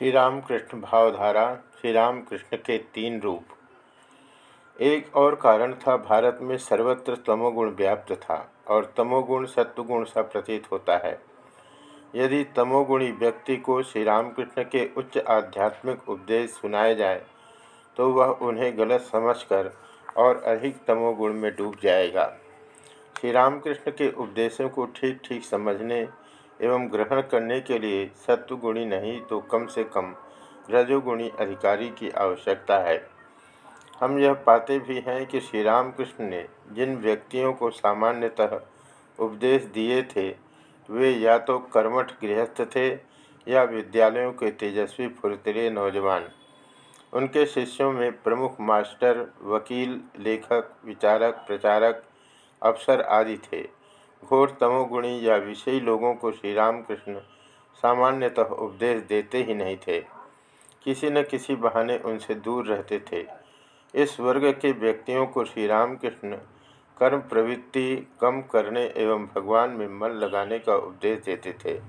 श्री रामकृष्ण भावधारा श्री राम कृष्ण के तीन रूप। एक और कारण था, भारत में सर्वत्र तमोगुण व्याप्त था और तमोगुण सत्वगुण सा प्रतीत होता है। यदि तमोगुणी व्यक्ति को श्री रामकृष्ण के उच्च आध्यात्मिक उपदेश सुनाए जाए तो वह उन्हें गलत समझकर और अधिक तमोगुण में डूब जाएगा। श्री रामकृष्ण के उपदेशों को ठीक ठीक समझने एवं ग्रहण करने के लिए सत्वगुणी नहीं तो कम से कम रजोगुणी अधिकारी की आवश्यकता है। हम यह पाते भी हैं कि श्री रामकृष्ण ने जिन व्यक्तियों को सामान्यतः उपदेश दिए थे, वे या तो कर्मठ गृहस्थ थे या विद्यालयों के तेजस्वी फुर्तले नौजवान। उनके शिष्यों में प्रमुख मास्टर, वकील, लेखक, विचारक, प्रचारक, अफसर आदि थे। घोर तमोगुणी या विषयी लोगों को श्री रामकृष्ण सामान्यतः उपदेश देते ही नहीं थे। किसी न किसी बहाने उनसे दूर रहते थे। इस वर्ग के व्यक्तियों को श्री रामकृष्ण कर्म प्रवृत्ति, कम करने एवं भगवान में मन लगाने का उपदेश देते थे।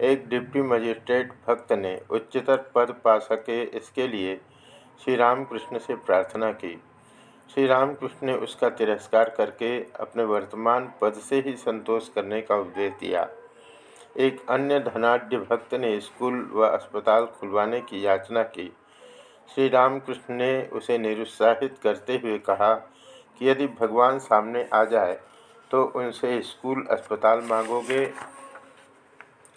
एक डिप्टी मजिस्ट्रेट भक्त ने उच्चतर पद पा सके इसके लिए श्री रामकृष्ण से प्रार्थना की। श्री रामकृष्ण ने उसका तिरस्कार करके अपने वर्तमान पद से ही संतोष करने का उपदेश दिया। एक अन्य धनाढ़ भक्त ने स्कूल व अस्पताल खुलवाने की याचना की। श्री रामकृष्ण ने उसे निरुत्साहित करते हुए कहा कि यदि भगवान सामने आ जाए तो उनसे स्कूल अस्पताल मांगोगे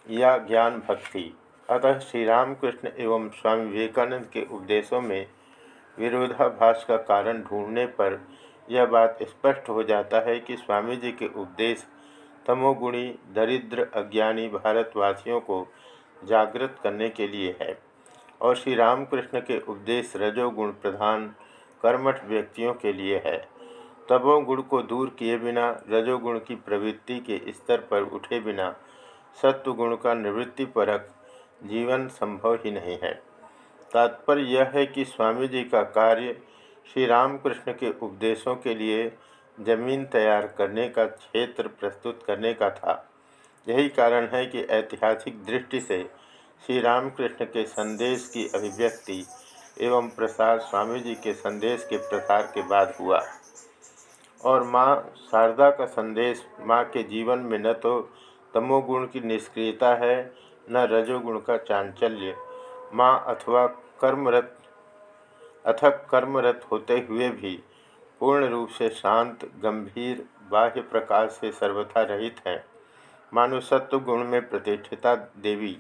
या ज्ञान भक्ति। अतः श्री रामकृष्ण एवं स्वामी विवेकानंद के उपदेशों में विरोधाभास का कारण ढूँढने पर यह बात स्पष्ट हो जाता है कि स्वामी जी के उपदेश तमोगुणी, दरिद्र, अज्ञानी भारतवासियों को जागृत करने के लिए है। और श्री रामकृष्ण के उपदेश रजोगुण प्रधान, कर्मठ व्यक्तियों के लिए है। तमोगुण को दूर किए बिना, रजोगुण की प्रवृत्ति के स्तर पर उठे बिना, सत्वगुण का निवृत्तिपरक जीवन संभव ही नहीं है। तात्पर्य यह है कि स्वामी जी का कार्य श्री रामकृष्ण के उपदेशों के लिए ज़मीन तैयार करने का, क्षेत्र प्रस्तुत करने का था। यही कारण है कि ऐतिहासिक दृष्टि से श्री रामकृष्ण के संदेश की अभिव्यक्ति एवं प्रसार स्वामी जी के संदेश के प्रसार के बाद हुआ। और माँ शारदा का संदेश, माँ के जीवन में न तो तमोगुण की निष्क्रियता है, न रजोगुण का चांचल्य। माँ अथवा कर्मरत, अथक कर्मरत होते हुए भी पूर्ण रूप से शांत, गंभीर, बाह्य प्रकाश से सर्वथा रहित हैं। मानुसत्व गुण में प्रतिष्ठिता देवी।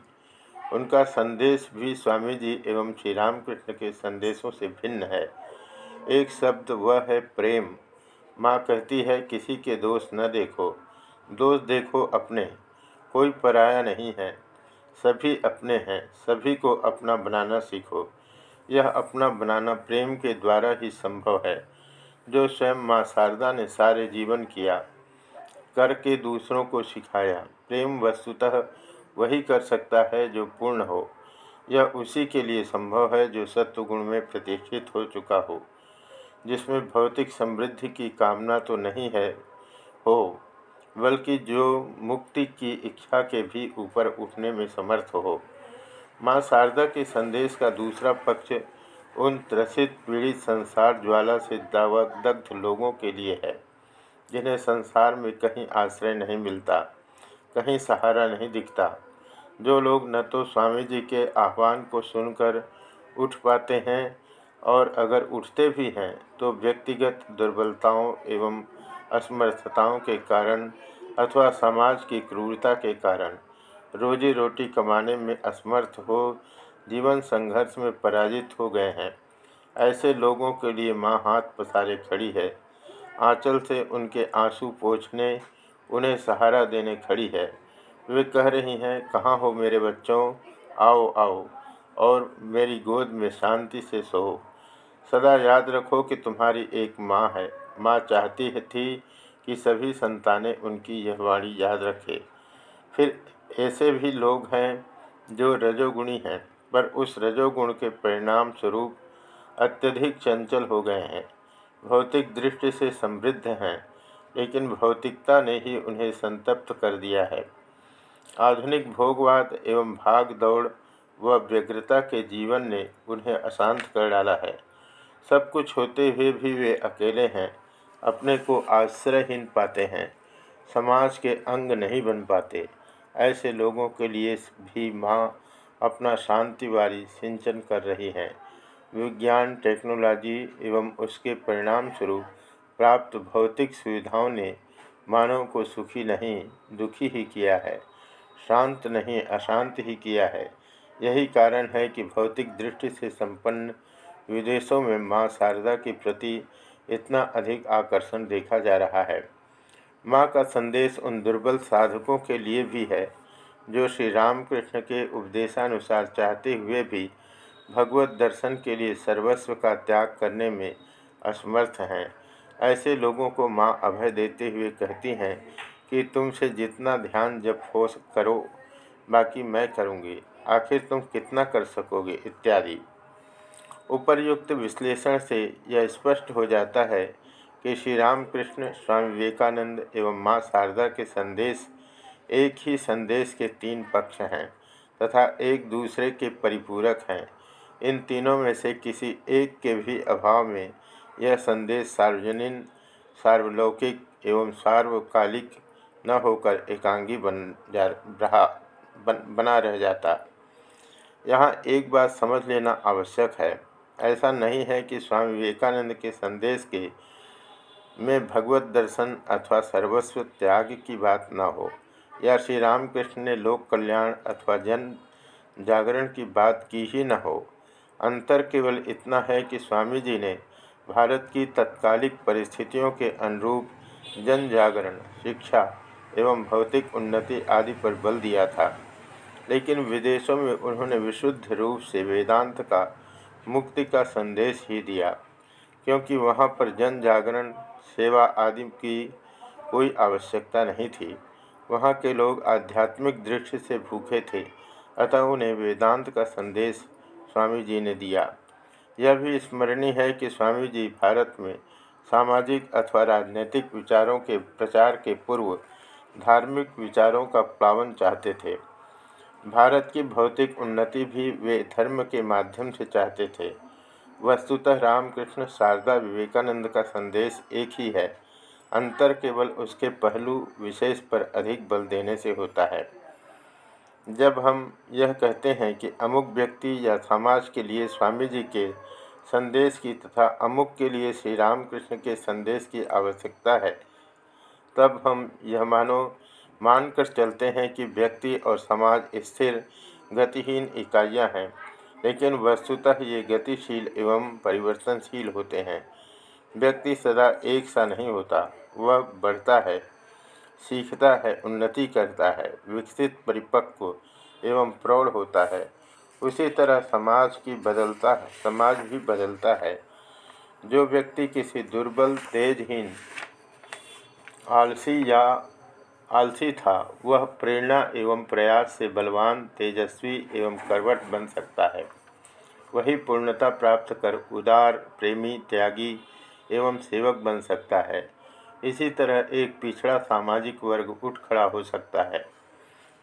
उनका संदेश भी स्वामी जी एवं श्री रामकृष्ण के संदेशों से भिन्न है। एक शब्द वह है प्रेम। माँ कहती है, किसी के दोष न देखो। दोष देखो अपने। कोई पराया नहीं है। सभी अपने हैं, सभी को अपना बनाना सीखो। यह अपना बनाना प्रेम के द्वारा ही संभव है। जो स्वयं माँ शारदा ने सारे जीवन किया करके दूसरों को सिखाया, प्रेम वस्तुतः वही कर सकता है जो पूर्ण हो। यह उसी के लिए संभव है जो सत्वगुण में प्रतिष्ठित हो चुका हो, जिसमें भौतिक समृद्धि की कामना तो नहीं है, हो बल्कि जो मुक्ति की इच्छा के भी ऊपर उठने में समर्थ हो। माँ शारदा के संदेश का दूसरा पक्ष उन त्रसित पीड़ित संसार ज्वाला से दग्ध लोगों के लिए है, जिन्हें संसार में कहीं आश्रय नहीं मिलता, कहीं सहारा नहीं दिखता। जो लोग न तो स्वामी जी के आह्वान को सुनकर उठ पाते हैं और अगर उठते भी हैं तो व्यक्तिगत दुर्बलताओं एवं असमर्थताओं के कारण अथवा समाज की क्रूरता के कारण। रोजी रोटी कमाने में असमर्थ हो, जीवन संघर्ष में पराजित हो गए हैं। ऐसे लोगों के लिए माँ हाथ पसारे खड़ी है। आंचल से उनके आँसू पोछने, उन्हें सहारा देने खड़ी है। वे कह रही हैं, कहाँ हो मेरे बच्चों? आओ आओ, और मेरी गोद में शांति से सो सदा याद रखो कि तुम्हारी एक माँ है। माँ चाहती थी कि सभी संतानें उनकी यह वाणी याद रखें। फिर ऐसे भी लोग हैं जो रजोगुणी हैं, पर उस रजोगुण के परिणाम स्वरूप अत्यधिक चंचल हो गए हैं। भौतिक दृष्टि से समृद्ध हैं, लेकिन भौतिकता ने ही उन्हें संतप्त कर दिया है। आधुनिक भोगवाद एवं भाग दौड़ व व्यग्रता के जीवन ने उन्हें अशांत कर डाला है। सब कुछ होते हुए भी वे अकेले हैं। अपने को आश्रयहीन पाते हैं। समाज के अंग नहीं बन पाते। ऐसे लोगों के लिए भी माँ अपना शांतिवारी सिंचन कर रही हैं। विज्ञान, टेक्नोलॉजी एवं उसके परिणाम स्वरूप प्राप्त भौतिक सुविधाओं ने मानव को सुखी नहीं, दुखी ही किया है। शांत नहीं, अशांत ही किया है। यही कारण है कि भौतिक दृष्टि से संपन्न विदेशों में माँ शारदा के प्रति इतना अधिक आकर्षण देखा जा रहा है। माँ का संदेश उन दुर्बल साधकों के लिए भी है, जो श्री रामकृष्ण के उपदेशानुसार चाहते हुए भी भगवत दर्शन के लिए सर्वस्व का त्याग करने में असमर्थ हैं। ऐसे लोगों को माँ अभय देते हुए कहती हैं कि तुमसे जितना ध्यान जब हो करो, बाकी मैं करूँगी। आखिर तुम कितना कर सकोगे? इत्यादि। उपर्युक्त विश्लेषण से यह स्पष्ट हो जाता है कि श्री रामकृष्ण स्वामी विवेकानंद एवं माँ शारदा के संदेश एक ही संदेश के तीन पक्ष हैं तथा एक दूसरे के परिपूरक हैं। इन तीनों में से किसी एक के भी अभाव में यह संदेश सार्वजनिक सार्वलौकिक एवं सार्वकालिक न होकर एकांगी बन जा रहा बन, बना रह जाता। यहाँ एक बात समझ लेना आवश्यक है। ऐसा नहीं है कि स्वामी विवेकानंद के संदेश के में भगवत दर्शन अथवा सर्वस्व त्याग की बात न हो, या श्री रामकृष्ण ने लोक कल्याण अथवा जन जागरण की बात की ही न हो। अंतर केवल इतना है कि स्वामी जी ने भारत की तत्कालिक परिस्थितियों के अनुरूप जन जागरण, शिक्षा एवं भौतिक उन्नति आदि पर बल दिया था। लेकिन विदेशों में उन्होंने विशुद्ध रूप से वेदांत का मुक्ति का संदेश ही दिया, क्योंकि वहाँ पर जन जागरण सेवा आदि की कोई आवश्यकता नहीं थी। वहाँ के लोग आध्यात्मिक दृष्टि से भूखे थे, अतः उन्हें वेदांत का संदेश स्वामी जी ने दिया। यह भी स्मरणीय है कि स्वामी जी भारत में सामाजिक अथवा राजनीतिक विचारों के प्रचार के पूर्व धार्मिक विचारों का प्लावन चाहते थे। भारत की भौतिक उन्नति भी वे धर्म के माध्यम से चाहते थे। वस्तुतः रामकृष्ण शारदा विवेकानंद का संदेश एक ही है। अंतर केवल उसके पहलू विशेष पर अधिक बल देने से होता है। जब हम यह कहते हैं कि अमुक व्यक्ति या समाज के लिए स्वामी जी के संदेश की तथा अमुक के लिए श्री रामकृष्ण के संदेश की आवश्यकता है, तब हम यह मानो मानकर चलते हैं कि व्यक्ति और समाज स्थिर, गतिहीन इकाइयाँ हैं, लेकिन वस्तुतः ये गतिशील एवं परिवर्तनशील होते हैं। व्यक्ति सदा एक सा नहीं होता, वह बढ़ता है, सीखता है, उन्नति करता है, विकसित, परिपक्व एवं प्रौढ़ होता है। उसी तरह समाज की बदलता है समाज भी बदलता है। जो व्यक्ति किसी दुर्बल, तेजहीन, आलसी या आलसी था। वह प्रेरणा एवं प्रयास से बलवान, तेजस्वी एवं करवट बन सकता है। वही पूर्णता प्राप्त कर उदार, प्रेमी, त्यागी एवं सेवक बन सकता है। इसी तरह एक पिछड़ा सामाजिक वर्ग उठ खड़ा हो सकता है।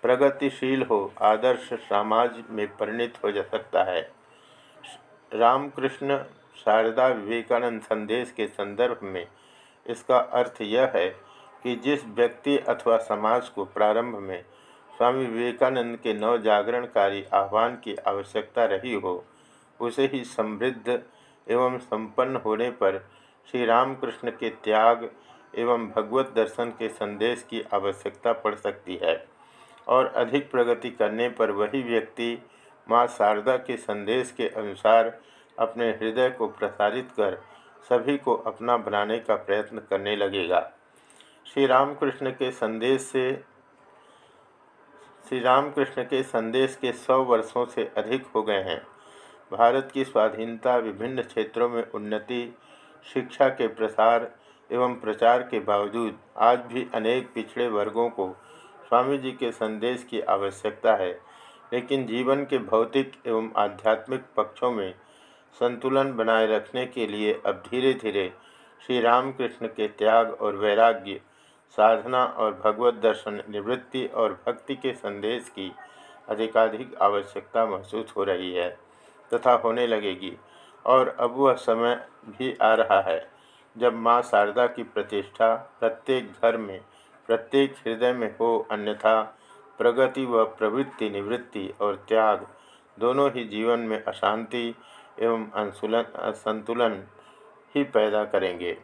प्रगतिशील हो, आदर्श समाज में परिणित हो जा सकता है। रामकृष्ण शारदा विवेकानंद संदेश के संदर्भ में इसका अर्थ यह है कि जिस व्यक्ति अथवा समाज को प्रारंभ में स्वामी विवेकानंद के नव जागरणकारी आह्वान की आवश्यकता रही हो, उसे ही समृद्ध एवं संपन्न होने पर श्री रामकृष्ण के त्याग एवं भगवत दर्शन के संदेश की आवश्यकता पड़ सकती है और अधिक प्रगति करने पर वही व्यक्ति माँ शारदा के संदेश के अनुसार अपने हृदय को प्रसारित कर सभी को अपना बनाने का प्रयत्न करने लगेगा। श्री रामकृष्ण के संदेश से श्री रामकृष्ण के संदेश के सौ वर्षों से अधिक हो गए हैं। भारत की स्वाधीनता विभिन्न क्षेत्रों में उन्नति, शिक्षा के प्रसार एवं प्रचार के बावजूद आज भी अनेक पिछड़े वर्गों को स्वामी जी के संदेश की आवश्यकता है। लेकिन जीवन के भौतिक एवं आध्यात्मिक पक्षों में संतुलन बनाए रखने के लिए अब धीरे धीरे श्री रामकृष्ण के त्याग और वैराग्य साधना और भगवत दर्शन, निवृत्ति और भक्ति के संदेश की अधिकाधिक आवश्यकता महसूस हो रही है तथा होने लगेगी। और अब वह समय भी आ रहा है जब माँ शारदा की प्रतिष्ठा प्रत्येक घर में, प्रत्येक हृदय में हो, अन्यथा प्रगति व प्रवृत्ति, निवृत्ति और त्याग दोनों ही जीवन में अशांति एवं असंतुलन ही पैदा करेंगे।